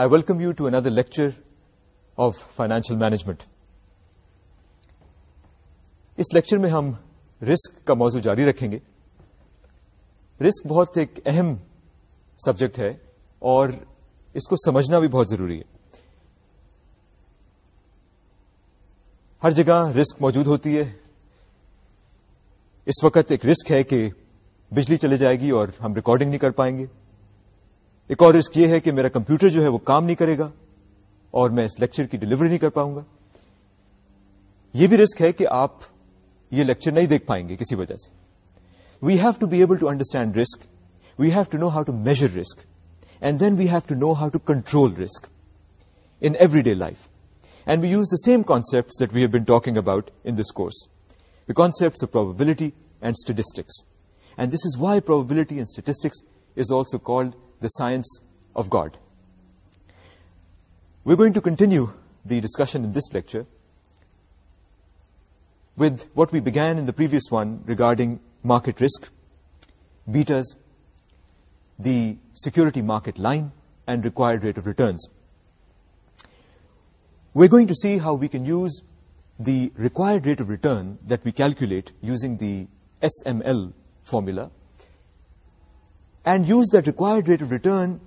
I welcome you to another lecture of financial management us lecture میں ہم risk کا موضوع جاری رکھیں گے رسک بہت ایک اہم سبجیکٹ ہے اور اس کو سمجھنا بھی بہت ضروری ہے ہر جگہ رسک موجود ہوتی ہے اس وقت ایک رسک ہے کہ بجلی چلے جائے گی اور ہم ریکارڈنگ نہیں کر پائیں گے ایک اور رسک یہ ہے کہ میرا کمپیوٹر جو ہے وہ کام نہیں کرے گا اور میں اس لیکچر کی ڈلیوری نہیں کر پاؤں گا یہ بھی رسک ہے کہ آپ یہ لیکچر نہیں دیکھ پائیں گے کسی وجہ سے we have to be able to understand risk we have to know how to measure risk and then we have to know how to control risk in every day life and we use the same concept that we've been talking about in this course concept of statistics and this is why and statistics is also called the science of God. We're going to continue the discussion in this lecture with what we began in the previous one regarding market risk, betas, the security market line, and required rate of returns. We're going to see how we can use the required rate of return that we calculate using the SML formula, and use that required rate of return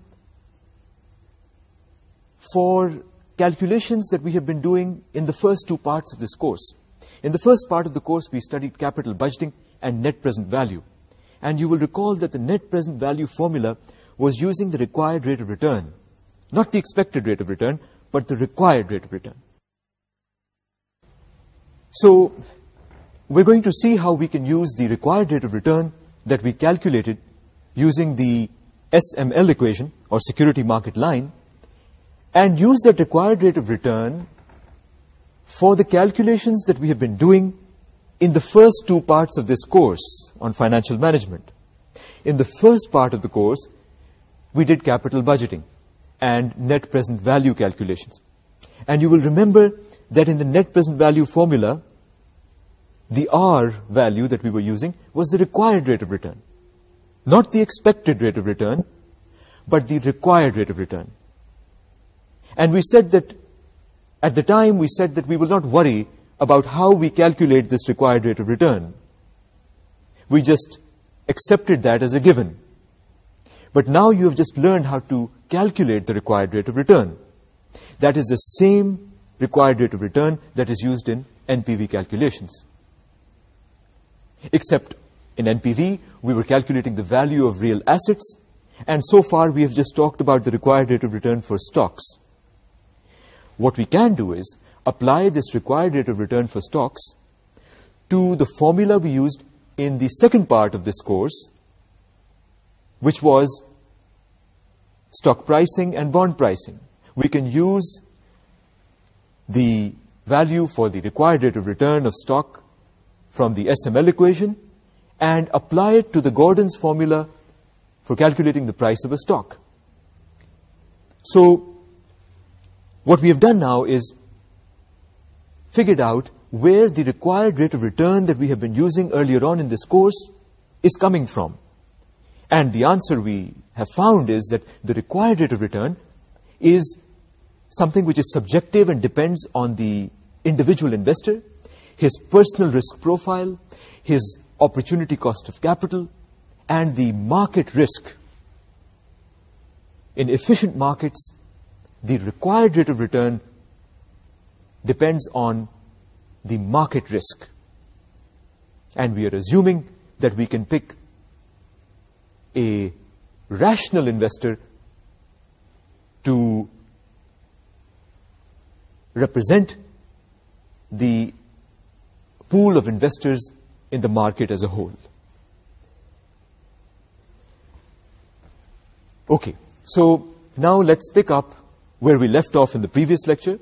for calculations that we have been doing in the first two parts of this course. In the first part of the course, we studied capital budgeting and net present value. And you will recall that the net present value formula was using the required rate of return. Not the expected rate of return, but the required rate of return. So, we're going to see how we can use the required rate of return that we calculated using the SML equation or security market line and use that required rate of return for the calculations that we have been doing in the first two parts of this course on financial management. In the first part of the course, we did capital budgeting and net present value calculations. And you will remember that in the net present value formula, the R value that we were using was the required rate of return not the expected rate of return, but the required rate of return. And we said that, at the time we said that we will not worry about how we calculate this required rate of return. We just accepted that as a given. But now you have just learned how to calculate the required rate of return. That is the same required rate of return that is used in NPV calculations. Except in NPV, we were calculating the value of real assets, and so far we have just talked about the required rate of return for stocks. What we can do is apply this required rate of return for stocks to the formula we used in the second part of this course, which was stock pricing and bond pricing. We can use the value for the required rate of return of stock from the SML equation, and apply it to the Gordon's formula for calculating the price of a stock. So, what we have done now is figured out where the required rate of return that we have been using earlier on in this course is coming from. And the answer we have found is that the required rate of return is something which is subjective and depends on the individual investor, his personal risk profile, his opportunity cost of capital and the market risk. In efficient markets, the required rate of return depends on the market risk. And we are assuming that we can pick a rational investor to represent the pool of investors in the market as a whole. Okay, so now let's pick up where we left off in the previous lecture.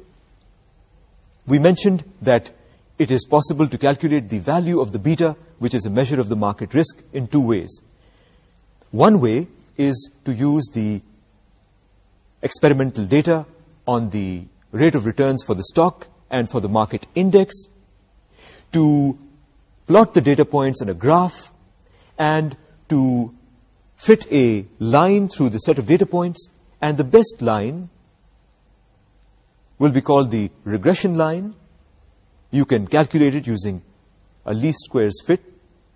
We mentioned that it is possible to calculate the value of the beta, which is a measure of the market risk, in two ways. One way is to use the experimental data on the rate of returns for the stock and for the market index to plot the data points in a graph and to fit a line through the set of data points and the best line will be called the regression line. You can calculate it using a least squares fit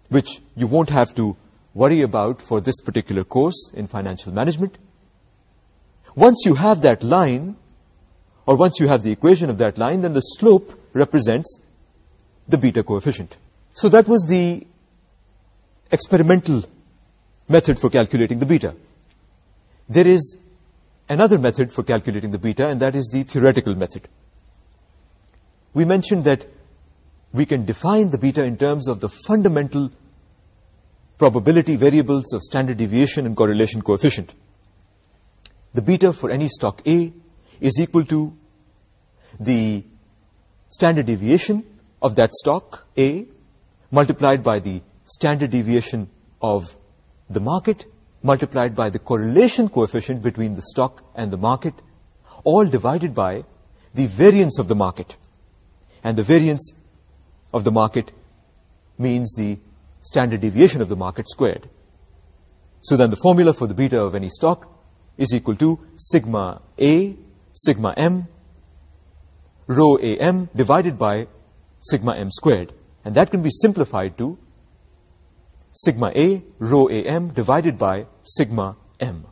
which you won't have to worry about for this particular course in financial management. Once you have that line or once you have the equation of that line then the slope represents the beta coefficient. So that was the experimental method for calculating the beta. There is another method for calculating the beta, and that is the theoretical method. We mentioned that we can define the beta in terms of the fundamental probability variables of standard deviation and correlation coefficient. The beta for any stock A is equal to the standard deviation of that stock A multiplied by the standard deviation of the market, multiplied by the correlation coefficient between the stock and the market, all divided by the variance of the market. And the variance of the market means the standard deviation of the market squared. So then the formula for the beta of any stock is equal to sigma A, sigma M, rho AM divided by sigma M squared and that can be simplified to sigma A rho AM divided by sigma M.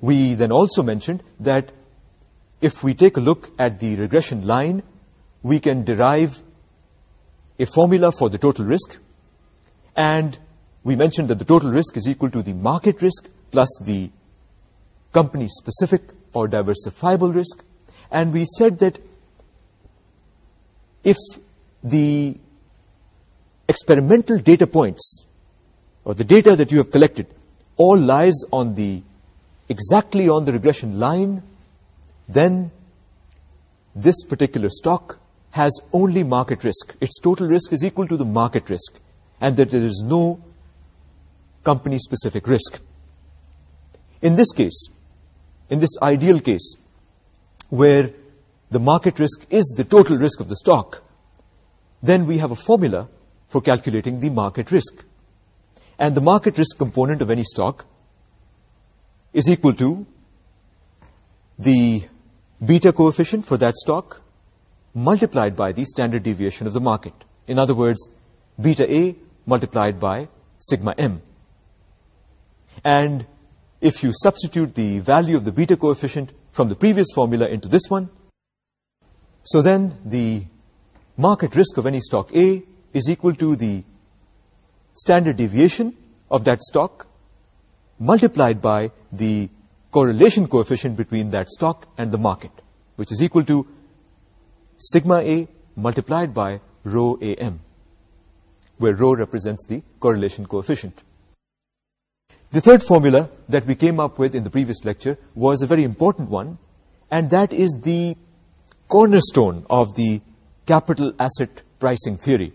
We then also mentioned that if we take a look at the regression line, we can derive a formula for the total risk, and we mentioned that the total risk is equal to the market risk plus the company-specific or diversifiable risk, and we said that if the experimental data points or the data that you have collected all lies on the exactly on the regression line then this particular stock has only market risk its total risk is equal to the market risk and that there is no company specific risk in this case in this ideal case where the market risk is the total risk of the stock, then we have a formula for calculating the market risk. And the market risk component of any stock is equal to the beta coefficient for that stock multiplied by the standard deviation of the market. In other words, beta A multiplied by sigma M. And if you substitute the value of the beta coefficient from the previous formula into this one, so then the market risk of any stock A is equal to the standard deviation of that stock multiplied by the correlation coefficient between that stock and the market, which is equal to sigma A multiplied by rho AM, where rho represents the correlation coefficient. The third formula that we came up with in the previous lecture was a very important one, and that is the cornerstone of the capital asset pricing theory.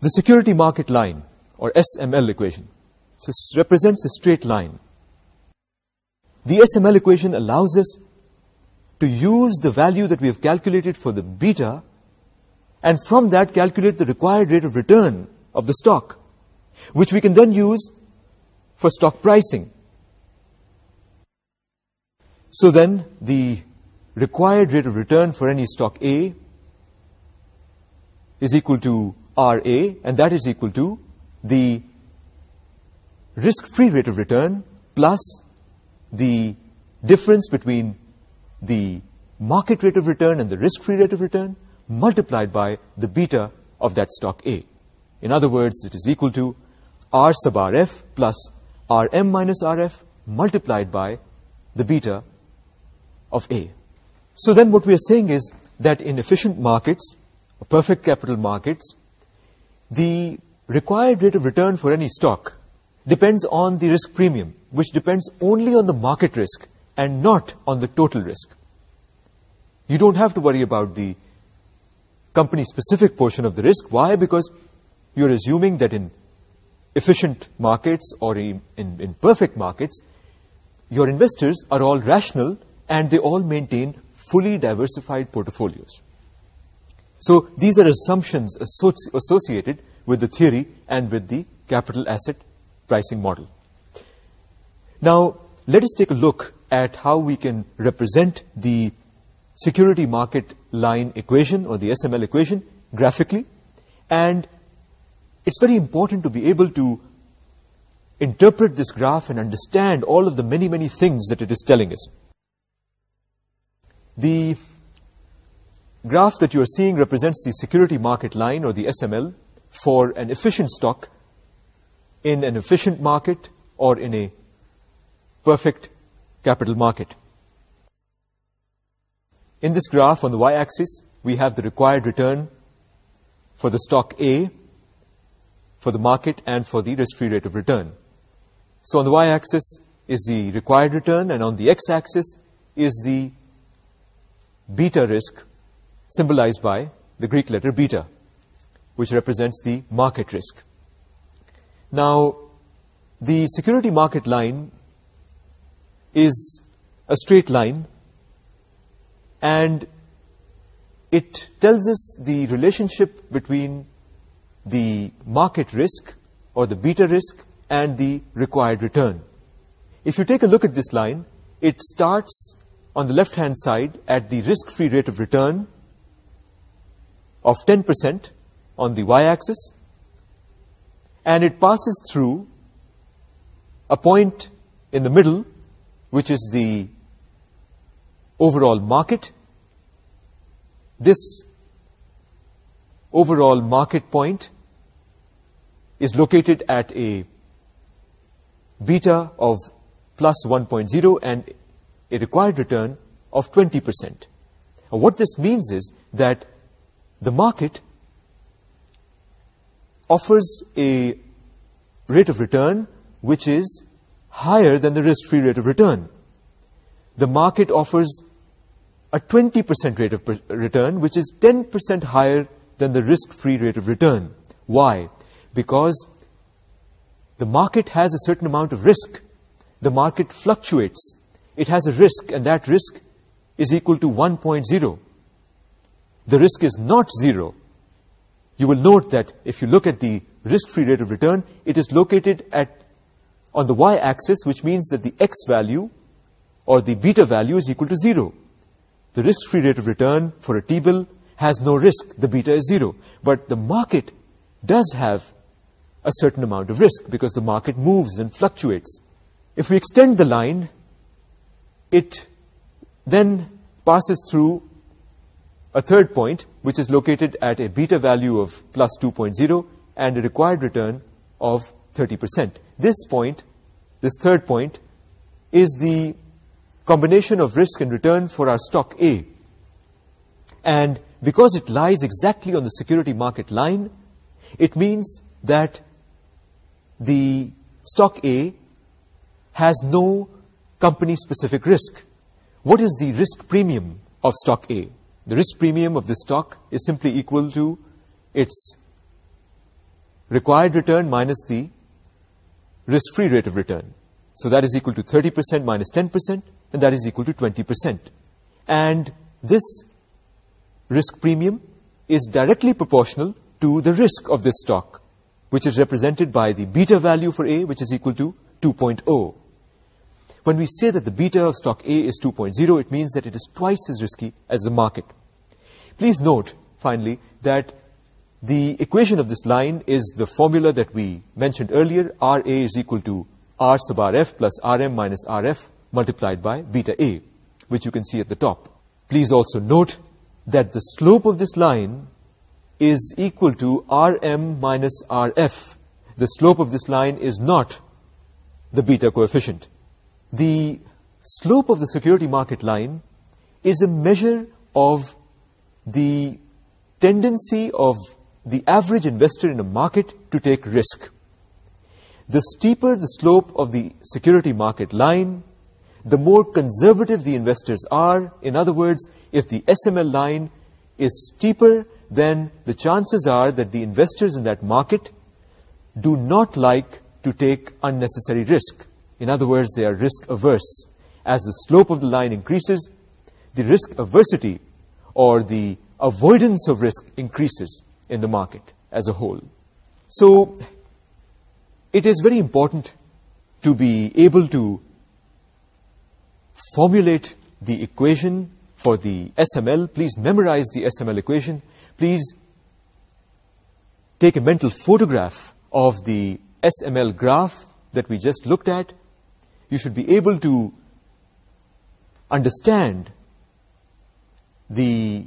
The security market line, or SML equation, represents a straight line. The SML equation allows us to use the value that we have calculated for the beta, and from that calculate the required rate of return of the stock, which we can then use for stock pricing. So then the required rate of return for any stock A is equal to RA, and that is equal to the risk-free rate of return plus the difference between the market rate of return and the risk-free rate of return multiplied by the beta of that stock A. In other words, it is equal to R sub RF plus RM minus RF multiplied by the beta of A. So then what we are saying is that in efficient markets, perfect capital markets, the required rate of return for any stock depends on the risk premium, which depends only on the market risk and not on the total risk. You don't have to worry about the company-specific portion of the risk. Why? Because you're assuming that in efficient markets or in, in, perfect markets, your investors are all rational and they all maintain fully diversified portfolios. So these are assumptions associated with the theory and with the capital asset pricing model. Now, let us take a look at how we can represent the security market line equation or the SML equation graphically. And it's very important to be able to interpret this graph and understand all of the many, many things that it is telling us the graph that you are seeing represents the security market line or the SML for an efficient stock in an efficient market or in a perfect capital market. In this graph on the y-axis, we have the required return for the stock A for the market and for the risk-free rate of return. So on the y-axis is the required return and on the x-axis is the beta risk symbolized by the Greek letter beta, which represents the market risk. Now, the security market line is a straight line and it tells us the relationship between the market risk or the beta risk and the required return. If you take a look at this line, it starts on the left hand side at the risk free rate of return of 10% on the y axis and it passes through a point in the middle which is the overall market this overall market point is located at a beta of plus 1.0 and a required return of 20%. And what this means is that the market offers a rate of return which is higher than the risk-free rate of return. The market offers a 20% rate of return which is 10% higher than the risk-free rate of return. Why? Because the market has a certain amount of risk. The market fluctuates it has a risk and that risk is equal to 1.0. The risk is not zero. You will note that if you look at the risk-free rate of return, it is located at on the y-axis, which means that the x value or the beta value is equal to zero. The risk-free rate of return for a T-bill has no risk. The beta is zero. But the market does have a certain amount of risk because the market moves and fluctuates. If we extend the line it then passes through a third point, which is located at a beta value of plus 2.0 and a required return of 30%. This point, this third point, is the combination of risk and return for our stock A. And because it lies exactly on the security market line, it means that the stock A has no company specific risk. What is the risk premium of stock A? The risk premium of this stock is simply equal to its required return minus the risk-free rate of return. So that is equal to 30% minus 10% and that is equal to 20%. And this risk premium is directly proportional to the risk of this stock, which is represented by the beta value for A, which is equal to 2.0 when we say that the beta of stock A is 2.0, it means that it is twice as risky as the market. Please note, finally, that the equation of this line is the formula that we mentioned earlier, RA is equal to R sub RF plus RM minus RF multiplied by beta A, which you can see at the top. Please also note that the slope of this line is equal to RM minus RF. The slope of this line is not the beta coefficient the slope of the security market line is a measure of the tendency of the average investor in a market to take risk. The steeper the slope of the security market line, the more conservative the investors are. In other words, if the SML line is steeper, then the chances are that the investors in that market do not like to take unnecessary risk. In other words, they are risk-averse. As the slope of the line increases, the risk-aversity or the avoidance of risk increases in the market as a whole. So it is very important to be able to formulate the equation for the SML. Please memorize the SML equation. Please take a mental photograph of the SML graph that we just looked at you should be able to understand the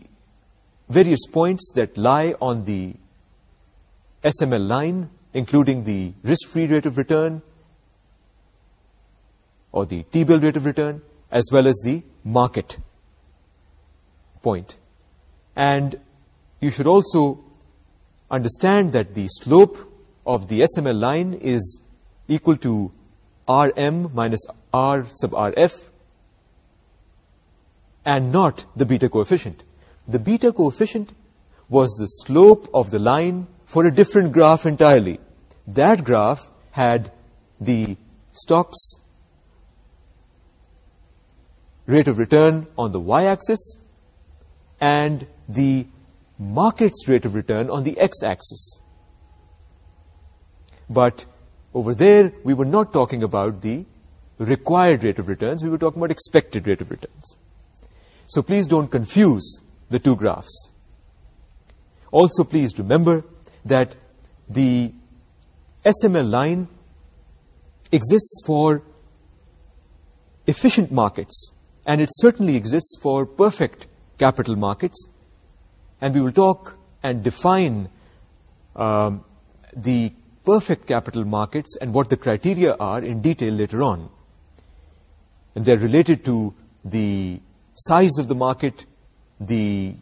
various points that lie on the SML line, including the risk-free rate of return or the T-bill rate of return, as well as the market point. And you should also understand that the slope of the SML line is equal to Rm minus R sub Rf, and not the beta coefficient. The beta coefficient was the slope of the line for a different graph entirely. That graph had the Stokes rate of return on the y-axis and the market's rate of return on the x-axis. But over there we were not talking about the required rate of returns, we were talking about expected rate of returns. So please don't confuse the two graphs. Also please remember that the SML line exists for efficient markets and it certainly exists for perfect capital markets and we will talk and define um, the perfect capital markets and what the criteria are in detail later on. And they're related to the size of the market, the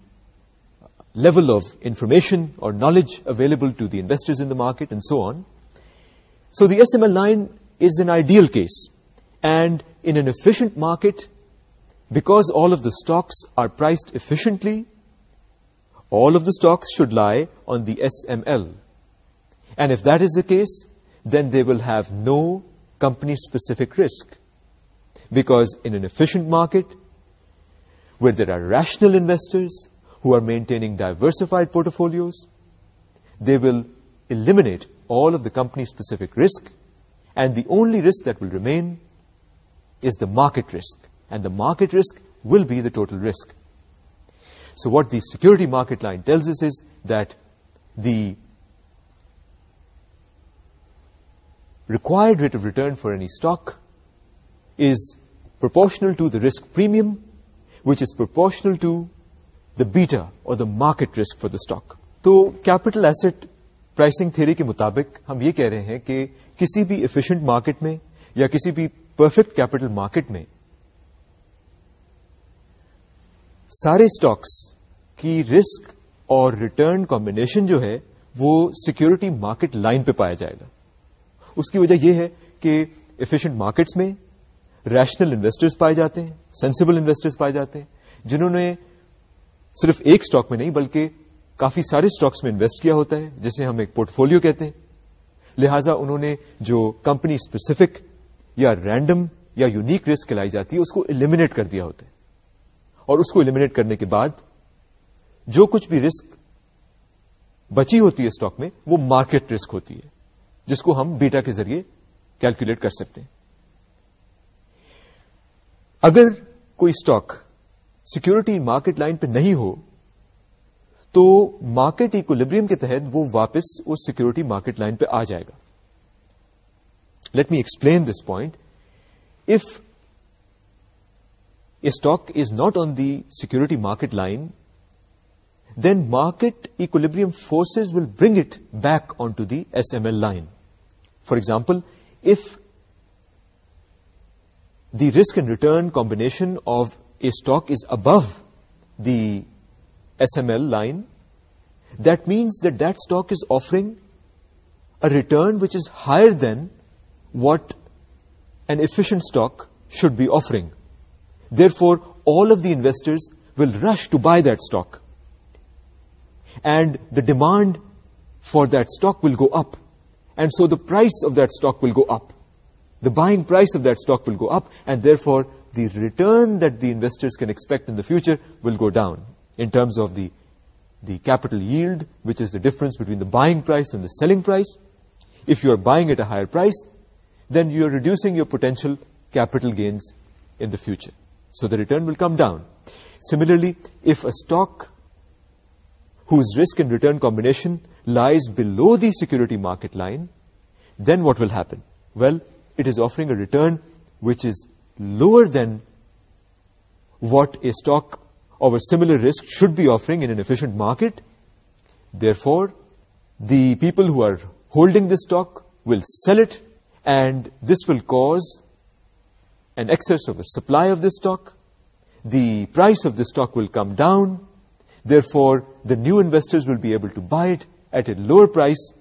level of information or knowledge available to the investors in the market, and so on. So the SML line is an ideal case. And in an efficient market, because all of the stocks are priced efficiently, all of the stocks should lie on the SML and if that is the case, then they will have no company-specific risk. Because in an efficient market, where there are rational investors who are maintaining diversified portfolios, they will eliminate all of the company-specific risk, and the only risk that will remain is the market risk. And the market risk will be the total risk. So what the security market line tells us is that the required rate of return for any stock is proportional to the risk premium which is proportional to the beta or the market risk for the stock تو capital asset pricing theory کے مطابق ہم یہ کہہ رہے ہیں کہ کسی بھی efficient مارکیٹ میں یا کسی بھی پرفیکٹ کیپٹل مارکیٹ میں سارے اسٹاکس کی رسک اور ریٹرن کمبینیشن جو ہے وہ سیکورٹی مارکیٹ لائن پہ پایا جائے گا اس کی وجہ یہ ہے کہ ایفیشینٹ مارکیٹس میں ریشنل انویسٹرز پائے جاتے ہیں سینسیبل انویسٹرز پائے جاتے ہیں جنہوں نے صرف ایک اسٹاک میں نہیں بلکہ کافی سارے اسٹاکس میں انویسٹ کیا ہوتا ہے جسے ہم ایک پورٹ فولو کہتے ہیں لہذا انہوں نے جو کمپنی اسپیسیفک یا رینڈم یا یونیک رسک لائی جاتی ہے اس کو المنیٹ کر دیا ہوتا ہے اور اس کو المنیٹ کرنے کے بعد جو کچھ بھی رسک بچی ہوتی ہے اسٹاک میں وہ مارکیٹ رسک ہوتی ہے جس کو ہم بیٹا کے ذریعے کیلکولیٹ کر سکتے ہیں اگر کوئی اسٹاک سیکورٹی مارکیٹ لائن پہ نہیں ہو تو مارکیٹ ایکولیبریم کے تحت وہ واپس اس سیکورٹی مارکیٹ لائن پہ آ جائے گا let me explain this point if a stock is not on the security market line then market equilibrium forces will bring it back on to the S M L line For example, if the risk and return combination of a stock is above the SML line, that means that that stock is offering a return which is higher than what an efficient stock should be offering. Therefore, all of the investors will rush to buy that stock, and the demand for that stock will go up and so the price of that stock will go up. The buying price of that stock will go up, and therefore the return that the investors can expect in the future will go down in terms of the, the capital yield, which is the difference between the buying price and the selling price. If you are buying at a higher price, then you are reducing your potential capital gains in the future. So the return will come down. Similarly, if a stock whose risk and return combination lies below the security market line, then what will happen? Well, it is offering a return which is lower than what a stock of a similar risk should be offering in an efficient market. Therefore, the people who are holding this stock will sell it and this will cause an excess of a supply of this stock. The price of the stock will come down therefore the new investors will be able to buy it at a lower price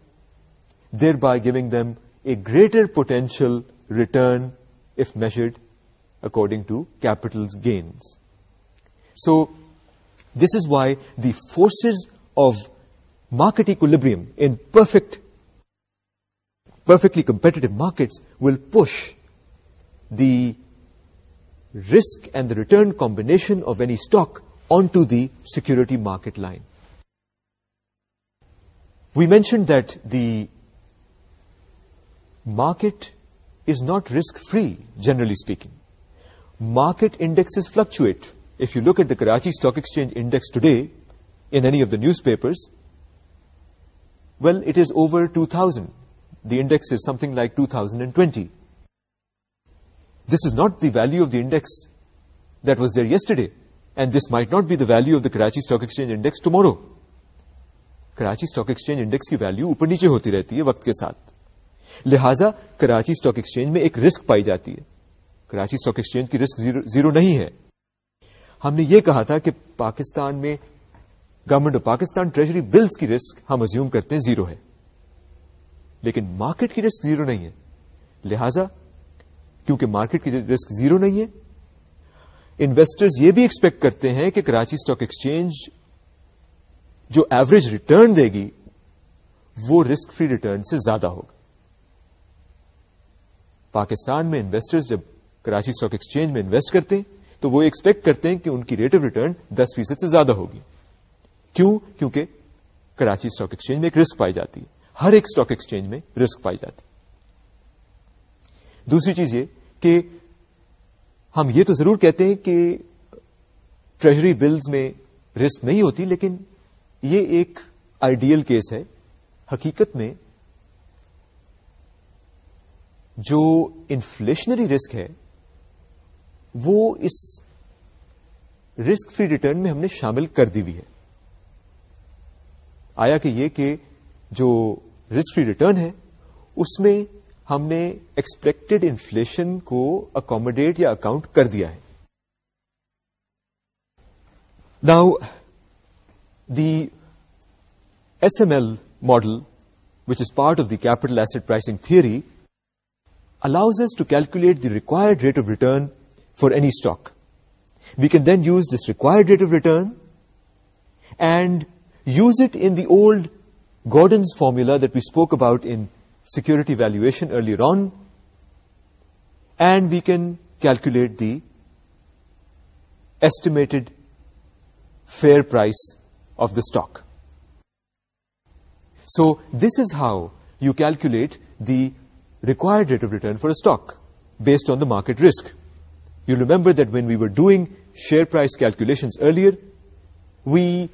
thereby giving them a greater potential return if measured according to capital's gains so this is why the forces of market equilibrium in perfect perfectly competitive markets will push the risk and the return combination of any stock onto the security market line. We mentioned that the market is not risk-free, generally speaking. Market indexes fluctuate. If you look at the Karachi Stock Exchange Index today, in any of the newspapers, well, it is over 2,000. The index is something like 2,020. This is not the value of the index that was there yesterday. This might not be the value of the Karachi stock exchange index tomorrow Karachi stock exchange index کی value اوپر نیچے ہوتی رہتی ہے وقت کے ساتھ لہذا کراچی اسٹاک ایکسچینج میں ایک رسک پائی جاتی ہے کراچی اسٹاک ایکسچینج کی رسک زیرو زیرو نہیں ہے ہم نے یہ کہا تھا کہ پاکستان میں government of Pakistan treasury bills کی رسک ہم ازیوم کرتے ہیں زیرو ہے لیکن مارکیٹ کی رسک زیرو نہیں ہے لہذا کیونکہ مارکیٹ کی رسک زیرو نہیں ہے انویسٹرز یہ بھی ایکسپیکٹ کرتے ہیں کہ کراچی اسٹاک ایکسچینج جو ایوریج ریٹرن دے گی وہ رسک فری ریٹرن سے زیادہ ہوگا پاکستان میں انویسٹرز جب کراچی ایکسچینج میں انویسٹ کرتے ہیں تو وہ ایکسپیکٹ کرتے ہیں کہ ان کی ریٹ آف ریٹرن دس فیصد سے زیادہ ہوگی کیوں کیونکہ کراچی اسٹاک ایکسچینج میں ایک رسک پائی جاتی ہے ہر ایک اسٹاک ایکسچینج میں رسک پائی جاتی دوسری چیز یہ کہ ہم یہ تو ضرور کہتے ہیں کہ ٹریجری بلز میں رسک نہیں ہوتی لیکن یہ ایک آئیڈیل کیس ہے حقیقت میں جو انفلیشنری رسک ہے وہ اس رسک فری ریٹرن میں ہم نے شامل کر دی ہوئی ہے آیا کہ یہ کہ جو رسک فری ریٹرن ہے اس میں ہم نے ایکسپیکٹڈ انفلیشن کو اکوموڈیٹ یا اکاؤنٹ کر دیا ہے now the S M L model which is part of the allows us to calculate the required rate of return for any stock. We can then use this required rate of return and use it in the old Gordon's formula that we spoke about in security valuation earlier on and we can calculate the estimated fair price of the stock. So this is how you calculate the required rate of return for a stock based on the market risk. You remember that when we were doing share price calculations earlier, we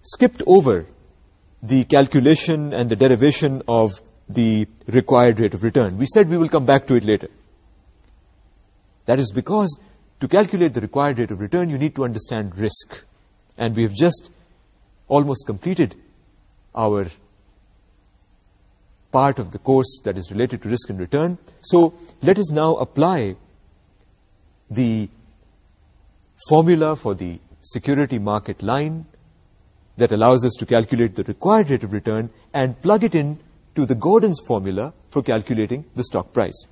skipped over the calculation and the derivation of the required rate of return. We said we will come back to it later. That is because to calculate the required rate of return, you need to understand risk. And we have just almost completed our part of the course that is related to risk and return. So let us now apply the formula for the security market line that allows us to calculate the required rate of return and plug it in to the Gordon's formula for calculating the stock price.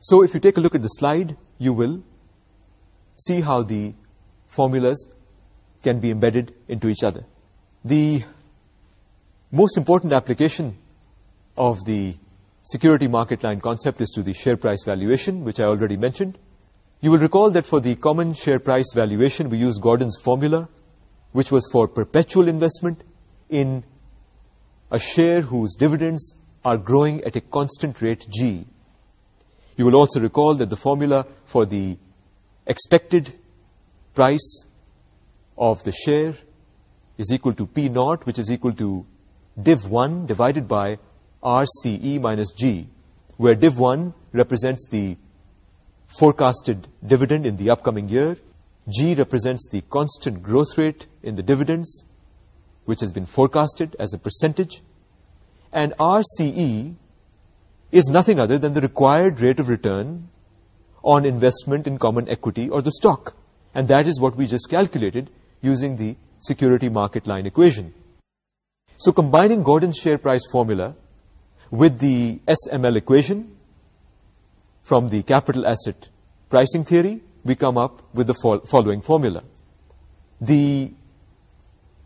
So if you take a look at the slide, you will see how the formulas can be embedded into each other. The most important application of the security market line concept is to the share price valuation, which I already mentioned. You will recall that for the common share price valuation, we use Gordon's formula which was for perpetual investment in a share whose dividends are growing at a constant rate G. You will also recall that the formula for the expected price of the share is equal to P naught, which is equal to div 1 divided by RCE minus G, where div 1 represents the forecasted dividend in the upcoming year, G represents the constant growth rate in the dividends, which has been forecasted as a percentage, and RCE is nothing other than the required rate of return on investment in common equity or the stock, and that is what we just calculated using the security market line equation. So combining Gordon's share price formula with the SML equation from the capital asset pricing theory, we come up with the following formula. The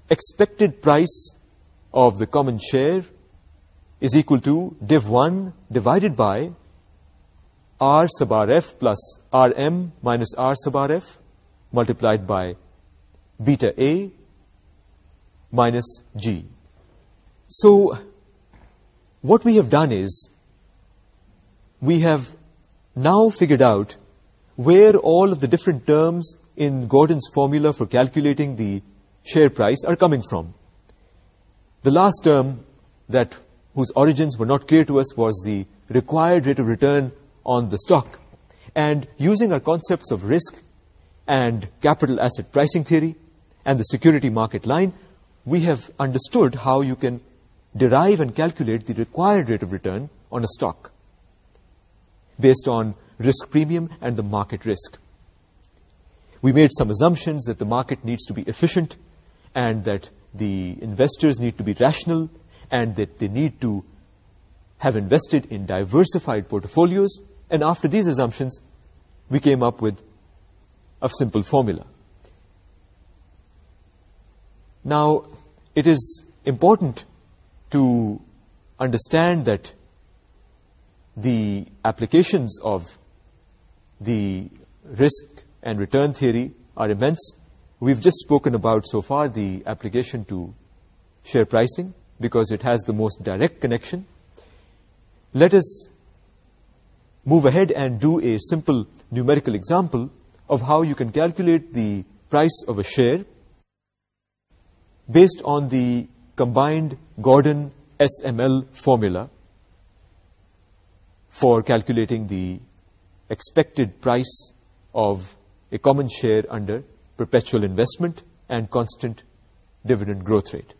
expected price of the common share is equal to div 1 divided by r sub rf plus rm minus r sub rf multiplied by beta a minus g. So what we have done is we have now figured out where all of the different terms in Gordon's formula for calculating the share price are coming from. The last term that whose origins were not clear to us was the required rate of return on the stock. And using our concepts of risk and capital asset pricing theory and the security market line, we have understood how you can derive and calculate the required rate of return on a stock based on risk premium and the market risk. We made some assumptions that the market needs to be efficient and that the investors need to be rational and that they need to have invested in diversified portfolios. And after these assumptions, we came up with a simple formula. Now, it is important to understand that the applications of the risk and return theory are immense. We've just spoken about so far the application to share pricing because it has the most direct connection. Let us move ahead and do a simple numerical example of how you can calculate the price of a share based on the combined Gordon SML formula for calculating the expected price of a common share under perpetual investment and constant dividend growth rate.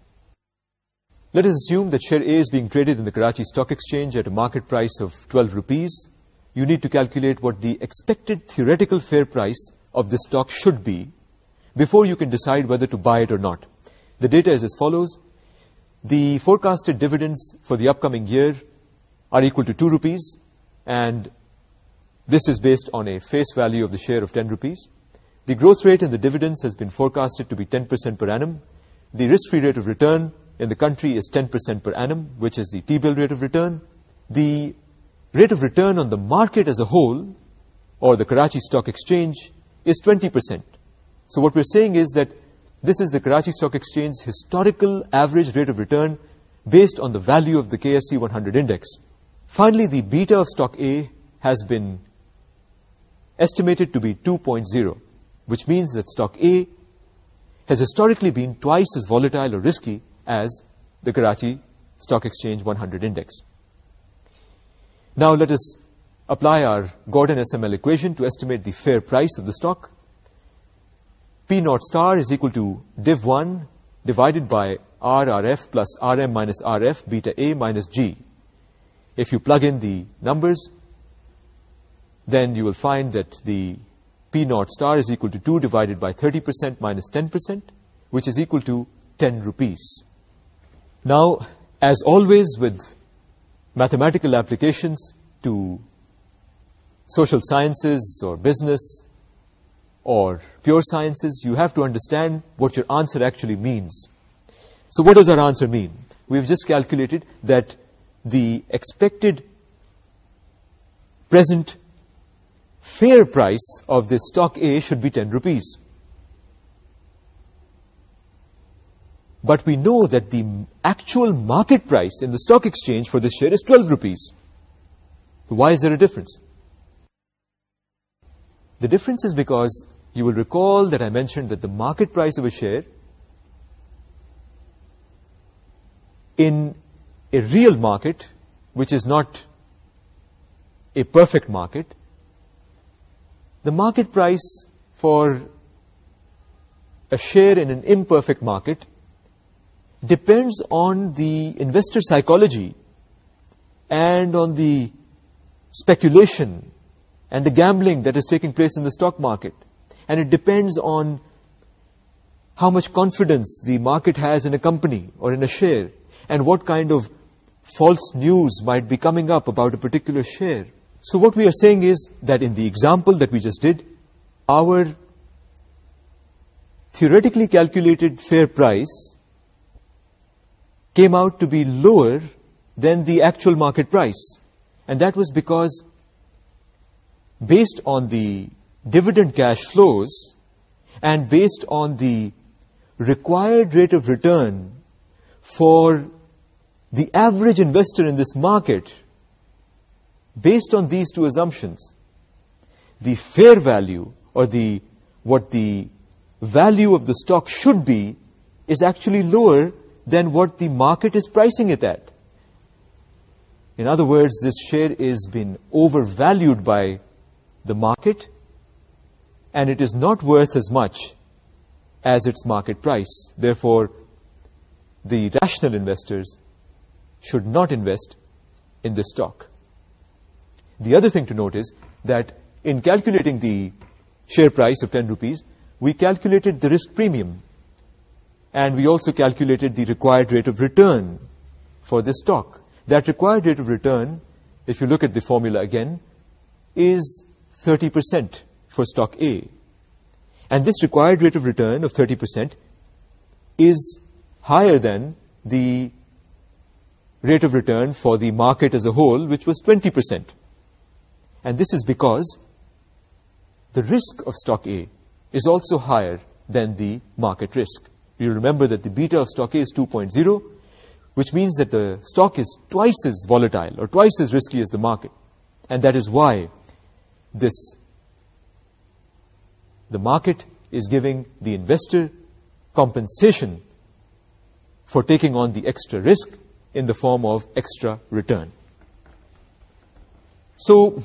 Let us assume that share A is being traded in the Karachi Stock Exchange at a market price of 12 rupees. You need to calculate what the expected theoretical fair price of the stock should be before you can decide whether to buy it or not. The data is as follows. The forecasted dividends for the upcoming year are equal to 2 rupees and this is based on a face value of the share of 10 rupees. The growth rate in the dividends has been forecasted to be 10% per annum. The risk-free rate of return in the country is 10% per annum, which is the T-bill rate of return. The rate of return on the market as a whole, or the Karachi Stock Exchange, is 20%. So what we're saying is that this is the Karachi Stock Exchange's historical average rate of return based on the value of the KSE 100 index. Finally, the beta of stock A has been estimated to be 2.0, which means that stock A has historically been twice as volatile or risky as the Karachi Stock Exchange 100 Index. Now let us apply our Gordon SML equation to estimate the fair price of the stock. P naught star is equal to div 1 divided by RRF plus RM minus RF beta A minus G if you plug in the numbers, then you will find that the P naught star is equal to 2 divided by 30% minus 10%, which is equal to 10 rupees. Now, as always with mathematical applications to social sciences or business or pure sciences, you have to understand what your answer actually means. So what does our answer mean? We've just calculated that the expected present fair price of this stock A should be 10 rupees. But we know that the actual market price in the stock exchange for this share is 12 rupees. why is there a difference? The difference is because you will recall that I mentioned that the market price of a share in a real market which is not a perfect market the market price for a share in an imperfect market depends on the investor psychology and on the speculation and the gambling that is taking place in the stock market and it depends on how much confidence the market has in a company or in a share and what kind of false news might be coming up about a particular share. So what we are saying is that in the example that we just did, our theoretically calculated fair price came out to be lower than the actual market price. And that was because based on the dividend cash flows and based on the required rate of return for the average investor in this market, based on these two assumptions, the fair value or the what the value of the stock should be is actually lower than what the market is pricing it at. In other words, this share has been overvalued by the market and it is not worth as much as its market price. Therefore, the rational investors should not invest in this stock. The other thing to note is that in calculating the share price of 10 rupees, we calculated the risk premium and we also calculated the required rate of return for this stock. That required rate of return, if you look at the formula again, is 30% for stock A. And this required rate of return of 30% is higher than the rate of return for the market as a whole, which was 20%. And this is because the risk of stock A is also higher than the market risk. You remember that the beta of stock A is 2.0, which means that the stock is twice as volatile or twice as risky as the market. And that is why this the market is giving the investor compensation for taking on the extra risk in the form of extra return. So,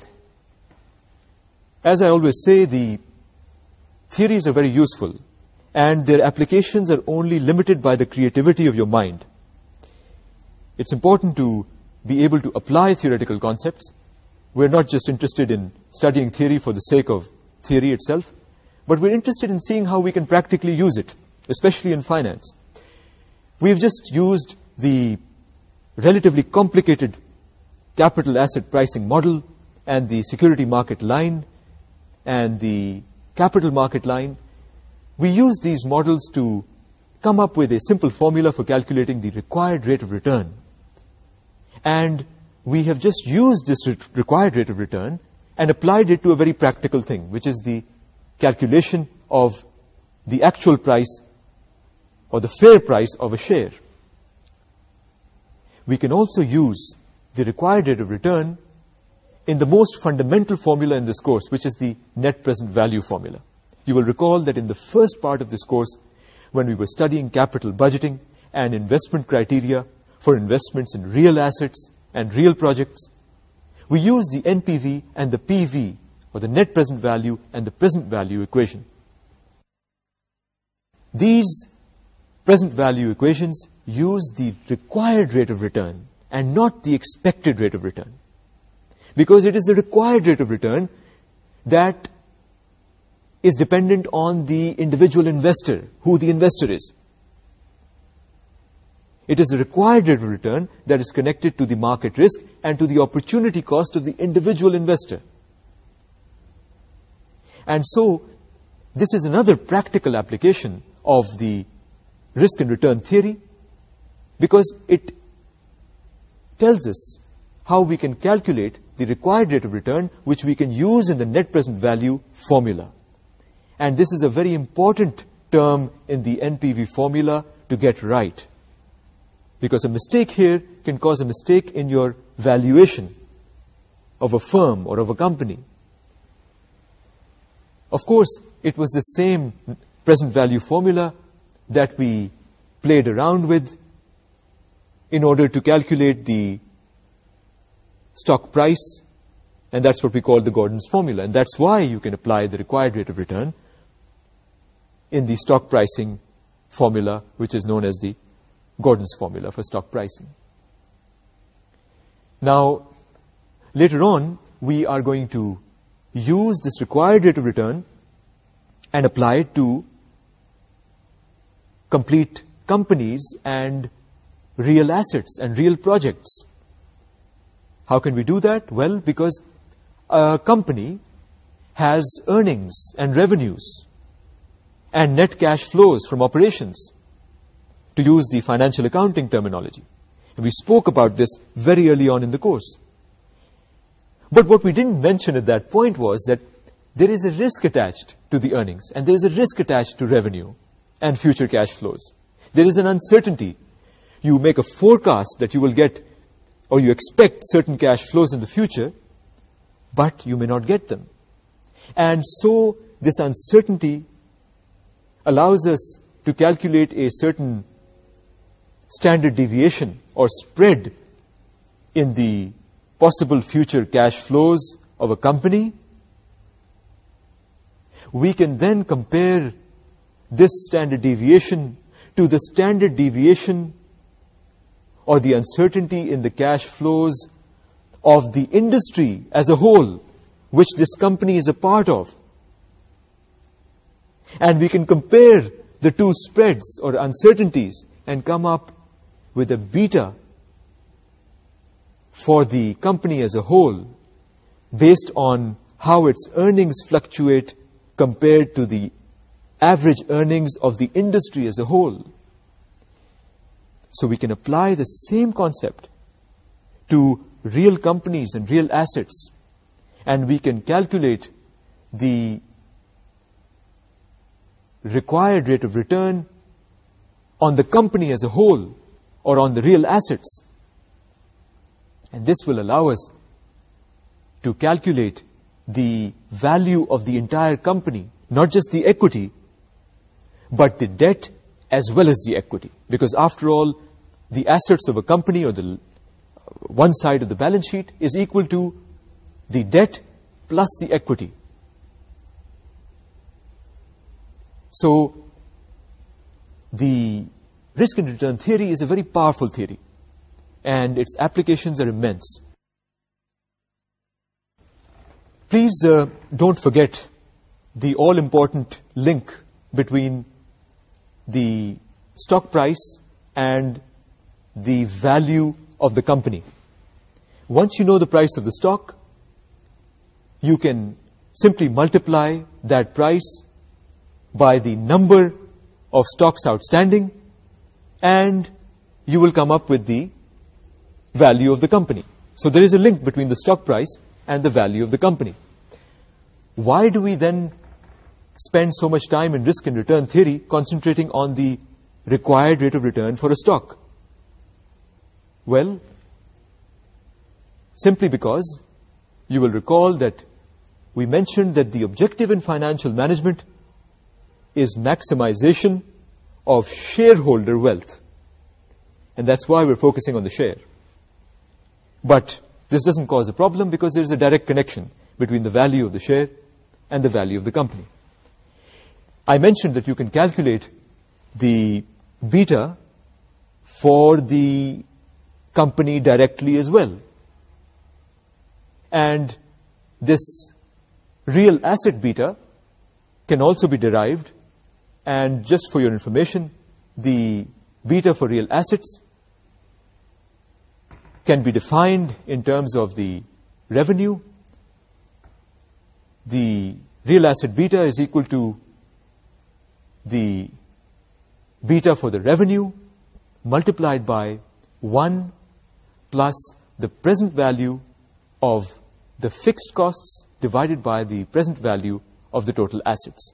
as I always say, the theories are very useful and their applications are only limited by the creativity of your mind. It's important to be able to apply theoretical concepts. We're not just interested in studying theory for the sake of theory itself, but we're interested in seeing how we can practically use it, especially in finance. We've just used the relatively complicated capital asset pricing model and the security market line and the capital market line, we use these models to come up with a simple formula for calculating the required rate of return. And we have just used this required rate of return and applied it to a very practical thing, which is the calculation of the actual price or the fair price of a share we can also use the required rate of return in the most fundamental formula in this course, which is the net present value formula. You will recall that in the first part of this course, when we were studying capital budgeting and investment criteria for investments in real assets and real projects, we used the NPV and the PV, or the net present value and the present value equation. These present value equations use the required rate of return and not the expected rate of return. Because it is the required rate of return that is dependent on the individual investor, who the investor is. It is the required rate of return that is connected to the market risk and to the opportunity cost of the individual investor. And so, this is another practical application of the risk and return theory because it tells us how we can calculate the required rate of return which we can use in the net present value formula. And this is a very important term in the NPV formula to get right because a mistake here can cause a mistake in your valuation of a firm or of a company. Of course, it was the same present value formula that we played around with in order to calculate the stock price and that's what we call the Gordon's formula and that's why you can apply the required rate of return in the stock pricing formula which is known as the Gordon's formula for stock pricing. Now, later on, we are going to use this required rate of return and apply it to complete companies and real assets and real projects. How can we do that? Well, because a company has earnings and revenues and net cash flows from operations, to use the financial accounting terminology. We spoke about this very early on in the course. But what we didn't mention at that point was that there is a risk attached to the earnings and there is a risk attached to revenue and future cash flows. There is an uncertainty. You make a forecast that you will get or you expect certain cash flows in the future, but you may not get them. And so this uncertainty allows us to calculate a certain standard deviation or spread in the possible future cash flows of a company. We can then compare this standard deviation to the standard deviation or the uncertainty in the cash flows of the industry as a whole which this company is a part of. And we can compare the two spreads or uncertainties and come up with a beta for the company as a whole based on how its earnings fluctuate compared to the average earnings of the industry as a whole. So we can apply the same concept to real companies and real assets and we can calculate the required rate of return on the company as a whole or on the real assets. And this will allow us to calculate the value of the entire company, not just the equity, but the debt as well as the equity. Because after all, the assets of a company or the one side of the balance sheet is equal to the debt plus the equity. So, the risk and return theory is a very powerful theory and its applications are immense. Please uh, don't forget the all-important link between the stock price and the value of the company. Once you know the price of the stock, you can simply multiply that price by the number of stocks outstanding and you will come up with the value of the company. So there is a link between the stock price and the value of the company. Why do we then spend so much time in risk and return theory concentrating on the required rate of return for a stock? Well, simply because you will recall that we mentioned that the objective in financial management is maximization of shareholder wealth. And that's why we're focusing on the share. But this doesn't cause a problem because there is a direct connection between the value of the share and the value of the company. I mentioned that you can calculate the beta for the company directly as well. And this real asset beta can also be derived. And just for your information, the beta for real assets can be defined in terms of the revenue. The real asset beta is equal to the beta for the revenue multiplied by 1 plus the present value of the fixed costs divided by the present value of the total assets.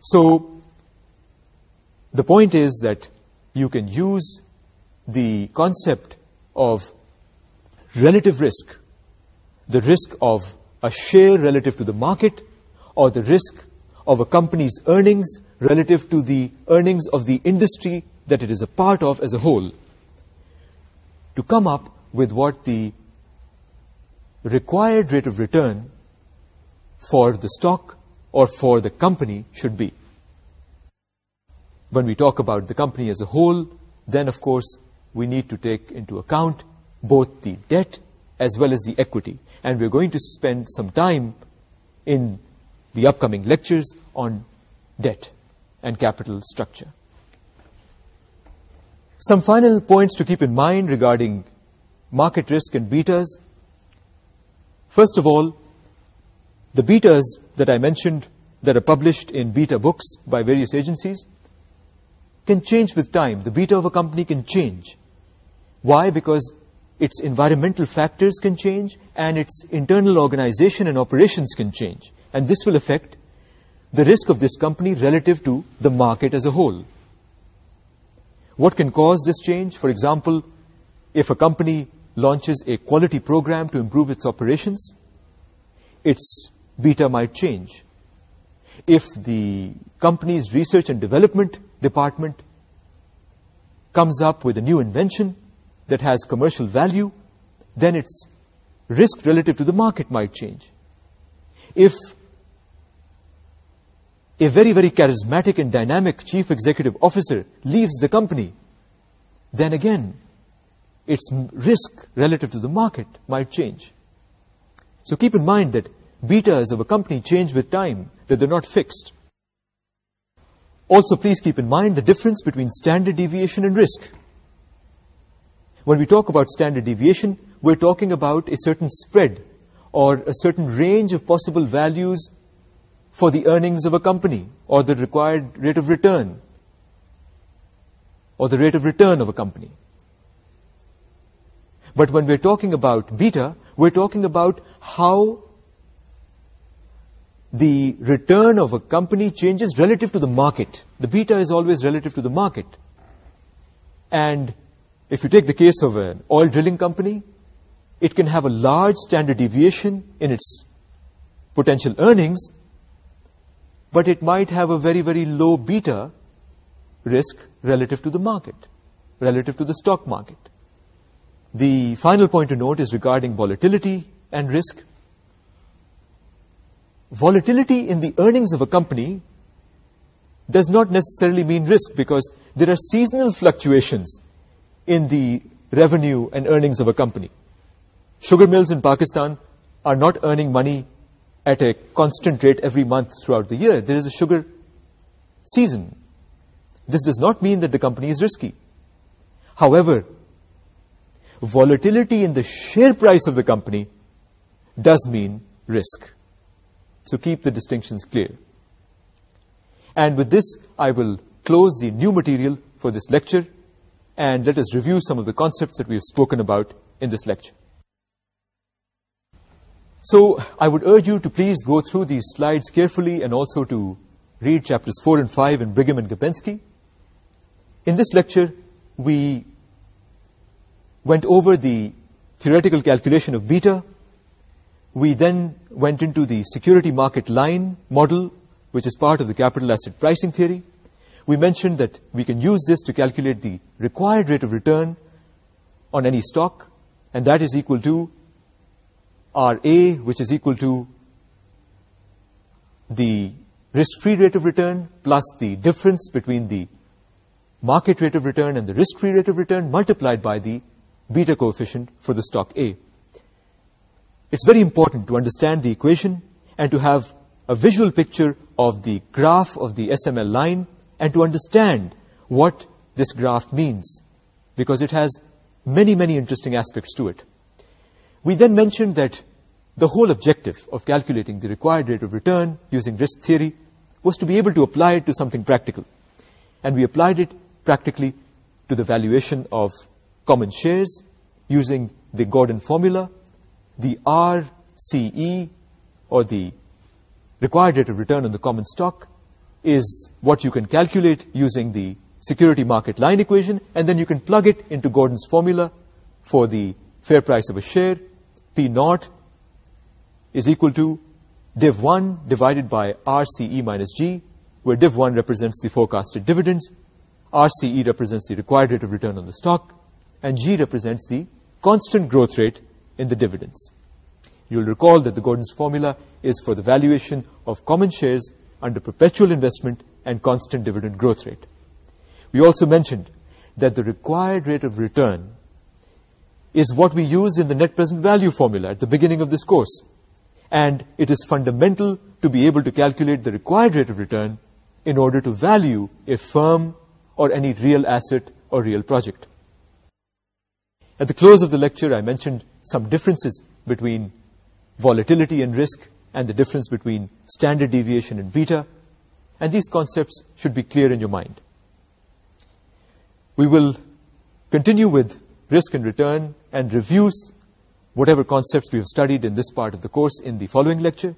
So the point is that you can use the concept of relative risk, the risk of a share relative to the market or the risk of a company's earnings relative to the earnings of the industry that it is a part of as a whole to come up with what the required rate of return for the stock or for the company should be. When we talk about the company as a whole, then of course we need to take into account both the debt as well as the equity. And we're going to spend some time in the upcoming lectures on debt and capital structure. Some final points to keep in mind regarding market risk and betas. First of all, the betas that I mentioned that are published in beta books by various agencies can change with time. The beta of a company can change. Why? Because its environmental factors can change and its internal organization and operations can change and this will affect the risk of this company relative to the market as a whole. What can cause this change? For example, if a company launches a quality program to improve its operations, its beta might change. If the company's research and development department comes up with a new invention that has commercial value, then its risk relative to the market might change. If a very, very charismatic and dynamic chief executive officer leaves the company, then again, its risk relative to the market might change. So keep in mind that betas of a company change with time, that they're not fixed. Also, please keep in mind the difference between standard deviation and risk. When we talk about standard deviation, we're talking about a certain spread or a certain range of possible values for the earnings of a company or the required rate of return or the rate of return of a company. But when we're talking about beta, we're talking about how the return of a company changes relative to the market. The beta is always relative to the market. And if you take the case of an oil drilling company, it can have a large standard deviation in its potential earnings, but it might have a very, very low beta risk relative to the market, relative to the stock market. The final point to note is regarding volatility and risk. Volatility in the earnings of a company does not necessarily mean risk because there are seasonal fluctuations in the revenue and earnings of a company. Sugar mills in Pakistan are not earning money at a constant rate every month throughout the year. There is a sugar season. This does not mean that the company is risky. However, volatility in the share price of the company does mean risk. So keep the distinctions clear. And with this, I will close the new material for this lecture and let us review some of the concepts that we have spoken about in this lecture. So I would urge you to please go through these slides carefully and also to read chapters 4 and 5 in Brigham and Gabensky. In this lecture, we went over the theoretical calculation of beta. We then went into the security market line model, which is part of the capital asset pricing theory. We mentioned that we can use this to calculate the required rate of return on any stock, and that is equal to R A, which is equal to the risk free rate of return plus the difference between the market rate of return and the risk free rate of return multiplied by the beta coefficient for the stock A. It's very important to understand the equation and to have a visual picture of the graph of the SML line and to understand what this graph means because it has many many interesting aspects to it. We then mentioned that the whole objective of calculating the required rate of return using risk theory was to be able to apply it to something practical. And we applied it practically to the valuation of common shares using the Gordon formula, the RCE, or the required rate of return on the common stock, is what you can calculate using the security market line equation, and then you can plug it into Gordon's formula for the fair price of a share, P 0 is equal to div 1 divided by RCE minus G, where div 1 represents the forecasted dividends, RCE represents the required rate of return on the stock, and G represents the constant growth rate in the dividends. You'll recall that the Gordon's formula is for the valuation of common shares under perpetual investment and constant dividend growth rate. We also mentioned that the required rate of return is what we use in the net present value formula at the beginning of this course. And it is fundamental to be able to calculate the required rate of return in order to value a firm or any real asset or real project. At the close of the lecture, I mentioned some differences between volatility and risk and the difference between standard deviation and beta. And these concepts should be clear in your mind. We will continue with risk and return and reviews whatever concepts we have studied in this part of the course in the following lecture.